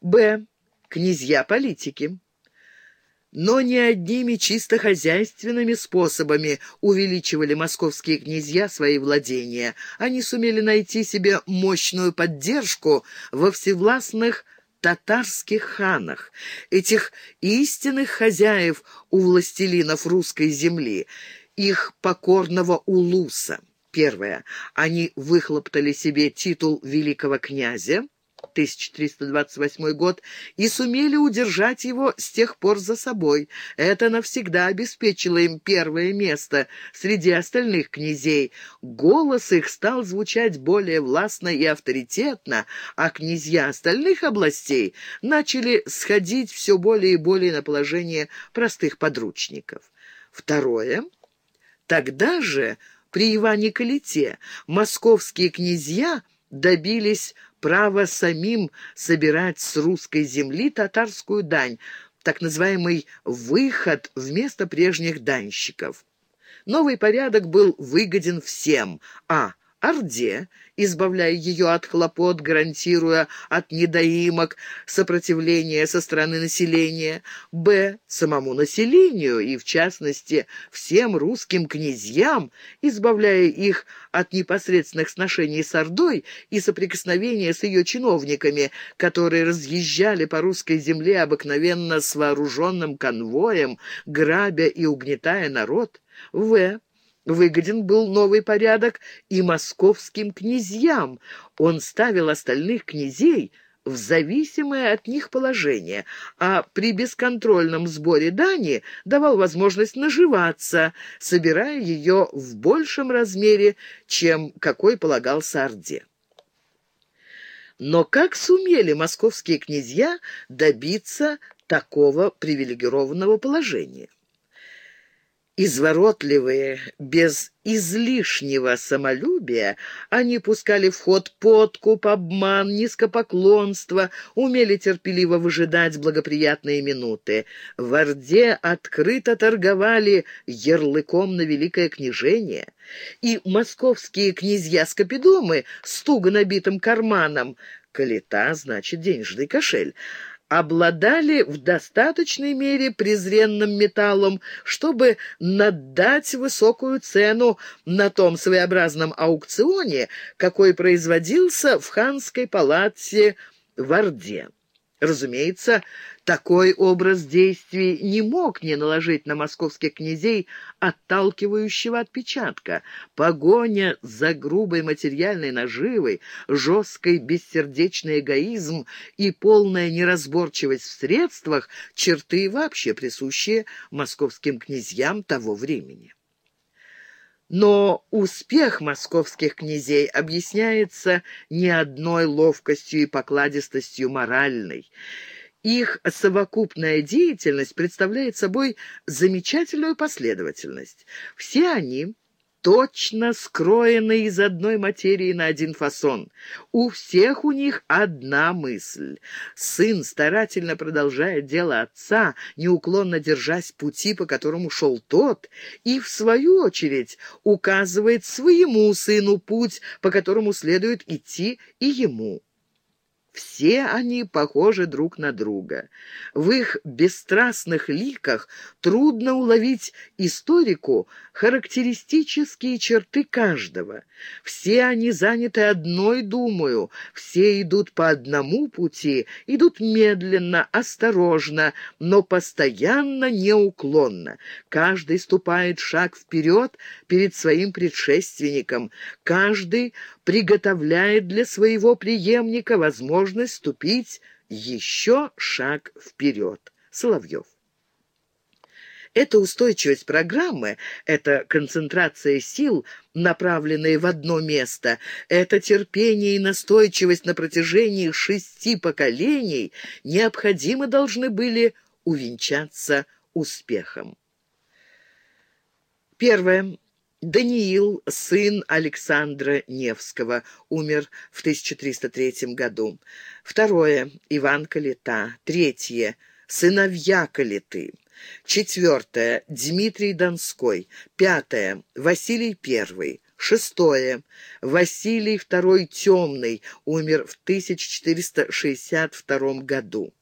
Б. Князья-политики. Но не одними чисто хозяйственными способами увеличивали московские князья свои владения. Они сумели найти себе мощную поддержку во всевластных татарских ханах, этих истинных хозяев у властелинов русской земли, их покорного улуса. Первое. Они выхлоптали себе титул великого князя, 1328 год, и сумели удержать его с тех пор за собой. Это навсегда обеспечило им первое место среди остальных князей. Голос их стал звучать более властно и авторитетно, а князья остальных областей начали сходить все более и более на положение простых подручников. Второе. Тогда же, при Иване Калите, московские князья добились право самим собирать с русской земли татарскую дань, так называемый «выход» вместо прежних данщиков. Новый порядок был выгоден всем, а Орде, избавляя ее от хлопот, гарантируя от недоимок сопротивление со стороны населения, б. самому населению и, в частности, всем русским князьям, избавляя их от непосредственных сношений с Ордой и соприкосновения с ее чиновниками, которые разъезжали по русской земле обыкновенно с вооруженным конвоем, грабя и угнетая народ, в. Выгоден был новый порядок и московским князьям. Он ставил остальных князей в зависимое от них положение, а при бесконтрольном сборе дани давал возможность наживаться, собирая ее в большем размере, чем какой полагался Орде. Но как сумели московские князья добиться такого привилегированного положения? Изворотливые, без излишнего самолюбия, они пускали в ход подкуп, обман, низкопоклонство, умели терпеливо выжидать благоприятные минуты. В Орде открыто торговали ярлыком на великое княжение, и московские князья-скопидомы с туго набитым карманом — калита, значит, денежный кошель — обладали в достаточной мере презренным металлом, чтобы надать высокую цену на том своеобразном аукционе, какой производился в ханской палате в Орде. Разумеется, такой образ действий не мог не наложить на московских князей отталкивающего отпечатка. Погоня за грубой материальной наживой, жесткий бессердечный эгоизм и полная неразборчивость в средствах — черты вообще присущие московским князьям того времени. Но успех московских князей объясняется не одной ловкостью и покладистостью моральной. Их совокупная деятельность представляет собой замечательную последовательность. Все они точно скроены из одной материи на один фасон. У всех у них одна мысль. Сын старательно продолжает дело отца, неуклонно держась пути, по которому шел тот, и, в свою очередь, указывает своему сыну путь, по которому следует идти и ему. Все они похожи друг на друга. В их бесстрастных ликах трудно уловить историку характеристические черты каждого. Все они заняты одной думаю, все идут по одному пути, идут медленно, осторожно, но постоянно неуклонно. Каждый ступает шаг вперед перед своим предшественником, каждый приготовляет для своего преемника возможность ступить еще шаг вперед. Соловьев. Эта устойчивость программы, эта концентрация сил, направленные в одно место, это терпение и настойчивость на протяжении шести поколений необходимо должны были увенчаться успехом. Первое. Даниил, сын Александра Невского, умер в 1303 году. Второе. Иван Калита. Третье. Сыновья Калиты. Четвертое. Дмитрий Донской. Пятое. Василий I. Шестое. Василий II Темный умер в 1462 году.